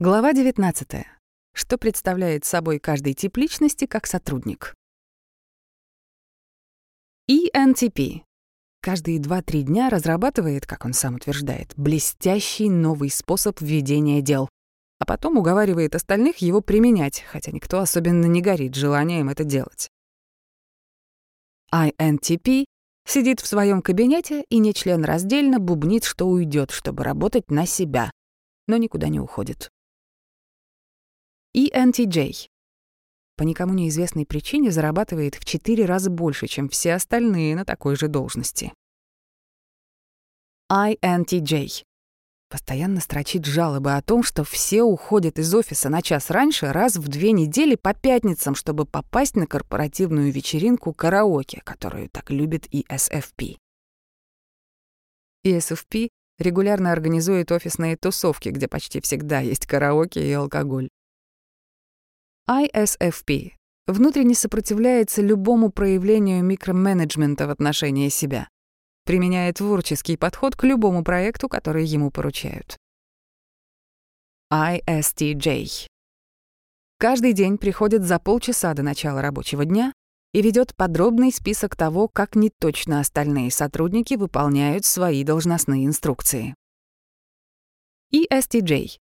Глава 19. Что представляет собой каждый тип личности как сотрудник? ENTP. Каждые 2-3 дня разрабатывает, как он сам утверждает, блестящий новый способ ведения дел, а потом уговаривает остальных его применять, хотя никто особенно не горит желанием это делать. INTP сидит в своем кабинете и не член раздельно бубнит, что уйдет, чтобы работать на себя, но никуда не уходит. ENTJ. По никому неизвестной причине зарабатывает в 4 раза больше, чем все остальные на такой же должности. INTJ. Постоянно строчит жалобы о том, что все уходят из офиса на час раньше раз в две недели по пятницам, чтобы попасть на корпоративную вечеринку караоке, которую так любит ESFP. ESFP регулярно организует офисные тусовки, где почти всегда есть караоке и алкоголь. ISFP внутренне сопротивляется любому проявлению микроменеджмента в отношении себя, применяет творческий подход к любому проекту, который ему поручают. ISTJ каждый день приходит за полчаса до начала рабочего дня и ведет подробный список того, как неточно остальные сотрудники выполняют свои должностные инструкции. ESTJ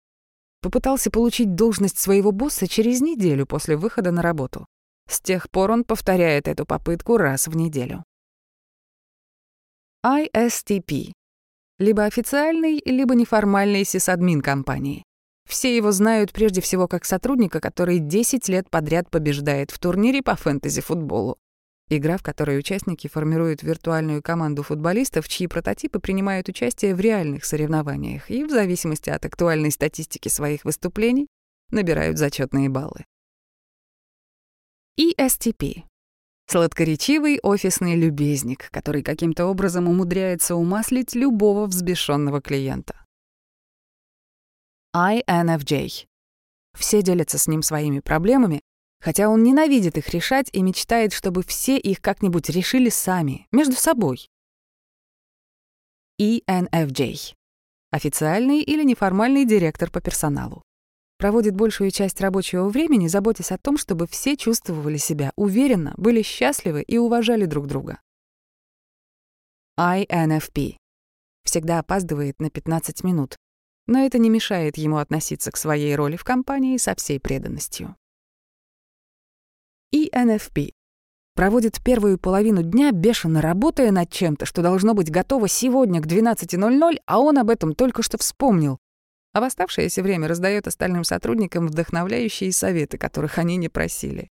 попытался получить должность своего босса через неделю после выхода на работу. С тех пор он повторяет эту попытку раз в неделю. ISTP — либо официальный, либо неформальный сисадмин компании. Все его знают прежде всего как сотрудника, который 10 лет подряд побеждает в турнире по фэнтези-футболу. Игра, в которой участники формируют виртуальную команду футболистов, чьи прототипы принимают участие в реальных соревнованиях и, в зависимости от актуальной статистики своих выступлений, набирают зачетные баллы. ESTP — сладкоречивый офисный любезник, который каким-то образом умудряется умаслить любого взбешенного клиента. INFJ — все делятся с ним своими проблемами, хотя он ненавидит их решать и мечтает, чтобы все их как-нибудь решили сами, между собой. ENFJ — официальный или неформальный директор по персоналу. Проводит большую часть рабочего времени, заботясь о том, чтобы все чувствовали себя уверенно, были счастливы и уважали друг друга. INFP — всегда опаздывает на 15 минут, но это не мешает ему относиться к своей роли в компании со всей преданностью. ENFP. Проводит первую половину дня, бешено работая над чем-то, что должно быть готово сегодня к 12.00, а он об этом только что вспомнил. А в оставшееся время раздает остальным сотрудникам вдохновляющие советы, которых они не просили.